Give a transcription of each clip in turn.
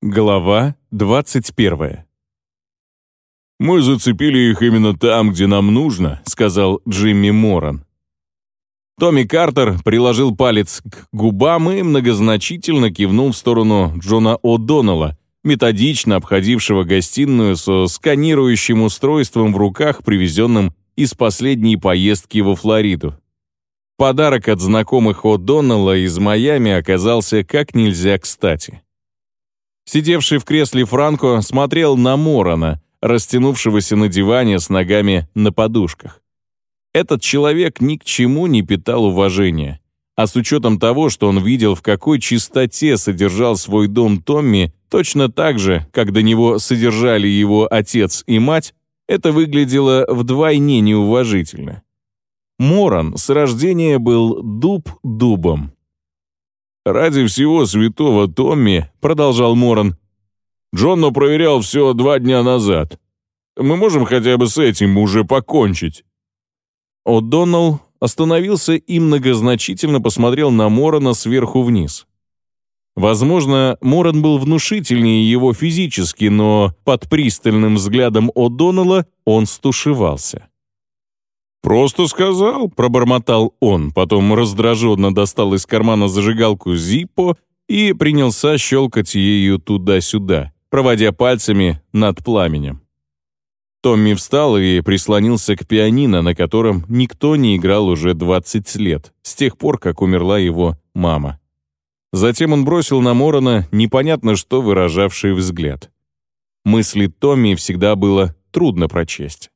Глава 21 «Мы зацепили их именно там, где нам нужно», — сказал Джимми Моран. Томми Картер приложил палец к губам и многозначительно кивнул в сторону Джона О'Доннелла, методично обходившего гостиную со сканирующим устройством в руках, привезенным из последней поездки во Флориду. Подарок от знакомых О'Доннелла из Майами оказался как нельзя кстати. Сидевший в кресле Франко смотрел на Морона, растянувшегося на диване с ногами на подушках. Этот человек ни к чему не питал уважения. А с учетом того, что он видел, в какой чистоте содержал свой дом Томми, точно так же, как до него содержали его отец и мать, это выглядело вдвойне неуважительно. Моран с рождения был дуб дубом, «Ради всего святого Томми», — продолжал Моран, «Джонно проверял все два дня назад. Мы можем хотя бы с этим уже покончить». О'Доннелл остановился и многозначительно посмотрел на Морана сверху вниз. Возможно, Моран был внушительнее его физически, но под пристальным взглядом О'Доннелла он стушевался. «Просто сказал», — пробормотал он, потом раздраженно достал из кармана зажигалку Зиппо и принялся щелкать ею туда-сюда, проводя пальцами над пламенем. Томми встал и прислонился к пианино, на котором никто не играл уже 20 лет, с тех пор, как умерла его мама. Затем он бросил на Морона непонятно что выражавший взгляд. Мысли Томми всегда было трудно прочесть.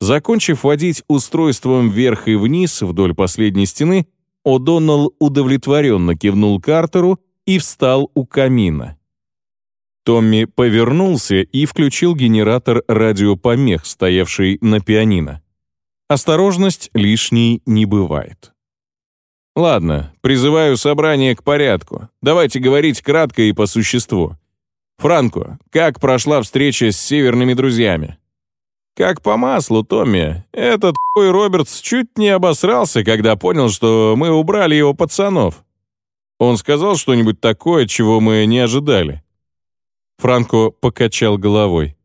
Закончив водить устройством вверх и вниз вдоль последней стены, О'Доннелл удовлетворенно кивнул Картеру и встал у камина. Томми повернулся и включил генератор радиопомех, стоявший на пианино. Осторожность лишней не бывает. Ладно, призываю собрание к порядку. Давайте говорить кратко и по существу. Франко, как прошла встреча с северными друзьями? Как по маслу, Томми. Этот хуй Робертс чуть не обосрался, когда понял, что мы убрали его пацанов. Он сказал что-нибудь такое, чего мы не ожидали. Франко покачал головой.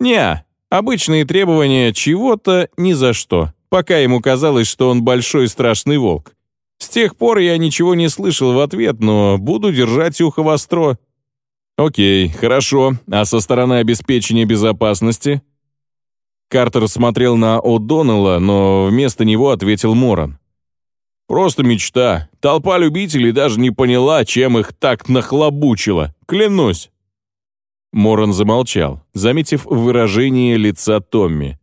«Не, обычные требования чего-то ни за что, пока ему казалось, что он большой страшный волк. С тех пор я ничего не слышал в ответ, но буду держать ухо востро». «Окей, хорошо. А со стороны обеспечения безопасности?» Картер смотрел на О'Доннелла, но вместо него ответил Моран. «Просто мечта. Толпа любителей даже не поняла, чем их так нахлобучило. Клянусь». Моран замолчал, заметив выражение лица Томми.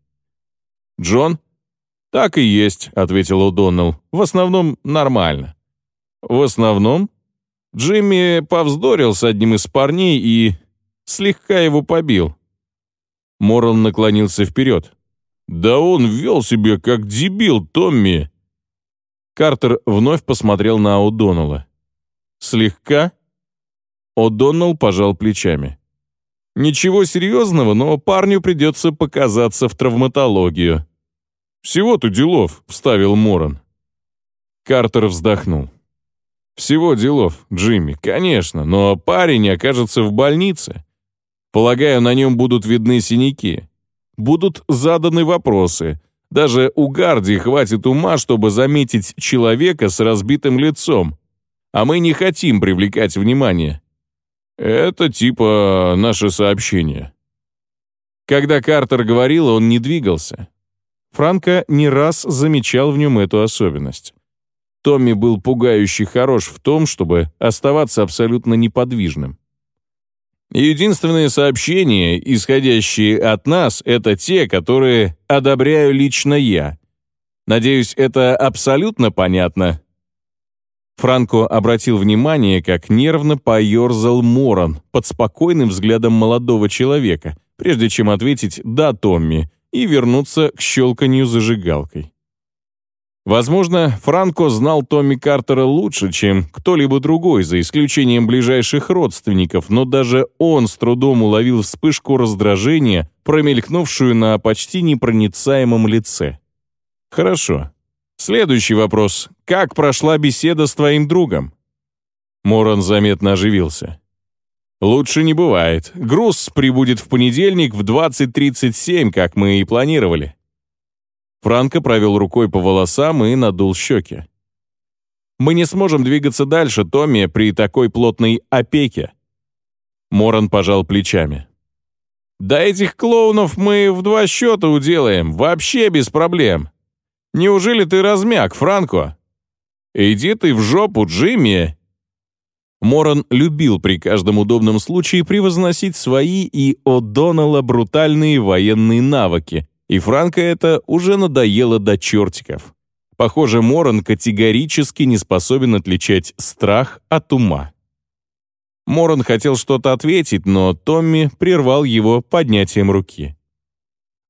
«Джон?» «Так и есть», — ответил О'Доннелл. «В основном нормально». «В основном?» Джимми повздорил с одним из парней и слегка его побил. Моррел наклонился вперед. «Да он вел себя как дебил, Томми!» Картер вновь посмотрел на О'Доннелла. «Слегка?» О'Доннелл пожал плечами. «Ничего серьезного, но парню придется показаться в травматологию». «Всего-то делов», — вставил Моран. Картер вздохнул. «Всего делов, Джимми, конечно, но парень окажется в больнице. Полагаю, на нем будут видны синяки. Будут заданы вопросы. Даже у Гарди хватит ума, чтобы заметить человека с разбитым лицом. А мы не хотим привлекать внимание. Это типа наше сообщение. Когда Картер говорил, он не двигался. Франко не раз замечал в нем эту особенность. Томми был пугающе хорош в том, чтобы оставаться абсолютно неподвижным. Единственные сообщения, исходящие от нас, это те, которые одобряю лично я. Надеюсь, это абсолютно понятно?» Франко обратил внимание, как нервно поерзал Моран под спокойным взглядом молодого человека, прежде чем ответить «да, Томми» и вернуться к щелканью зажигалкой. Возможно, Франко знал Томми Картера лучше, чем кто-либо другой, за исключением ближайших родственников, но даже он с трудом уловил вспышку раздражения, промелькнувшую на почти непроницаемом лице. «Хорошо. Следующий вопрос. Как прошла беседа с твоим другом?» Моран заметно оживился. Лучше не бывает. Груз прибудет в понедельник в 20.37, как мы и планировали. Франко провел рукой по волосам и надул щеки. Мы не сможем двигаться дальше, Томми, при такой плотной опеке. Моран пожал плечами. Да этих клоунов мы в два счета уделаем, вообще без проблем. Неужели ты размяк, Франко? Иди ты в жопу, Джимми, Моран любил при каждом удобном случае превозносить свои и О'Доннелла брутальные военные навыки, и Франко это уже надоело до чертиков. Похоже, Моран категорически не способен отличать страх от ума. Моран хотел что-то ответить, но Томми прервал его поднятием руки.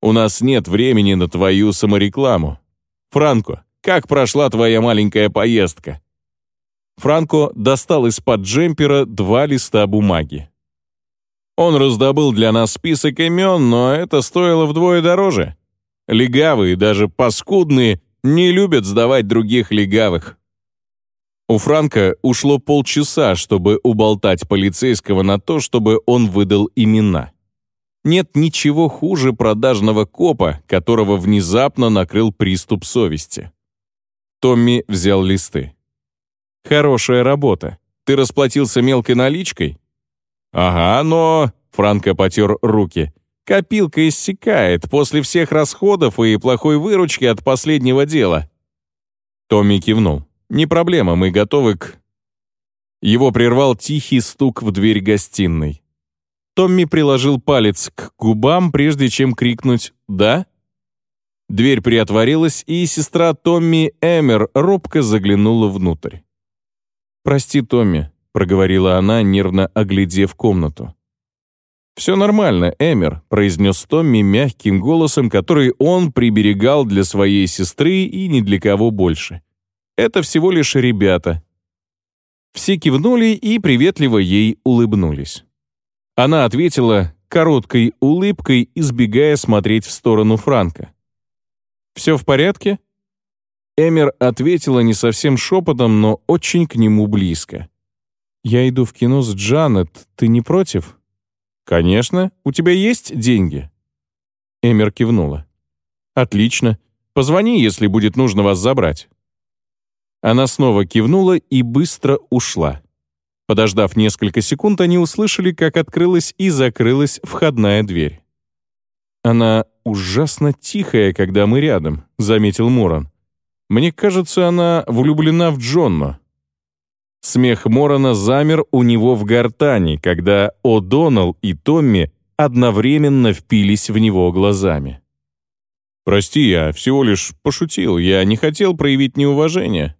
«У нас нет времени на твою саморекламу. Франко, как прошла твоя маленькая поездка?» Франко достал из-под джемпера два листа бумаги. Он раздобыл для нас список имен, но это стоило вдвое дороже. Легавые, даже паскудные, не любят сдавать других легавых. У Франка ушло полчаса, чтобы уболтать полицейского на то, чтобы он выдал имена. Нет ничего хуже продажного копа, которого внезапно накрыл приступ совести. Томми взял листы. Хорошая работа. Ты расплатился мелкой наличкой? Ага, но... Франко потер руки. Копилка иссякает после всех расходов и плохой выручки от последнего дела. Томми кивнул. Не проблема, мы готовы к... Его прервал тихий стук в дверь гостиной. Томми приложил палец к губам, прежде чем крикнуть «Да?». Дверь приотворилась, и сестра Томми Эмер робко заглянула внутрь. «Прости, Томми», — проговорила она, нервно оглядев комнату. «Все нормально, Эмер», — произнес Томми мягким голосом, который он приберегал для своей сестры и ни для кого больше. «Это всего лишь ребята». Все кивнули и приветливо ей улыбнулись. Она ответила короткой улыбкой, избегая смотреть в сторону Франка. «Все в порядке?» Эмер ответила не совсем шепотом, но очень к нему близко. «Я иду в кино с Джанет, ты не против?» «Конечно. У тебя есть деньги?» Эмер кивнула. «Отлично. Позвони, если будет нужно вас забрать». Она снова кивнула и быстро ушла. Подождав несколько секунд, они услышали, как открылась и закрылась входная дверь. «Она ужасно тихая, когда мы рядом», — заметил Мурон. Мне кажется, она влюблена в Джонно». Смех Морона замер у него в гортани, когда О'Доннелл и Томми одновременно впились в него глазами. «Прости, я всего лишь пошутил, я не хотел проявить неуважение».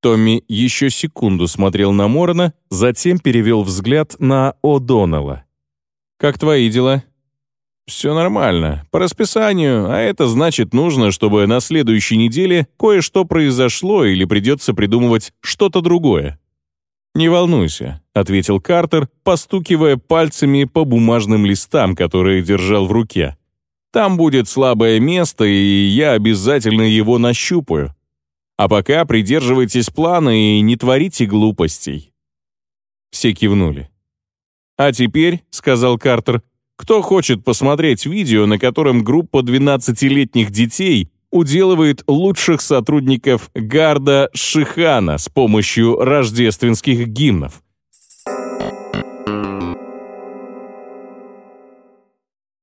Томми еще секунду смотрел на Морона, затем перевел взгляд на О'Доннелла. «Как твои дела?» Все нормально, по расписанию, а это значит нужно, чтобы на следующей неделе кое-что произошло или придется придумывать что-то другое. «Не волнуйся», — ответил Картер, постукивая пальцами по бумажным листам, которые держал в руке. «Там будет слабое место, и я обязательно его нащупаю. А пока придерживайтесь плана и не творите глупостей». Все кивнули. «А теперь», — сказал Картер, кто хочет посмотреть видео, на котором группа 12-летних детей уделывает лучших сотрудников Гарда Шихана с помощью рождественских гимнов?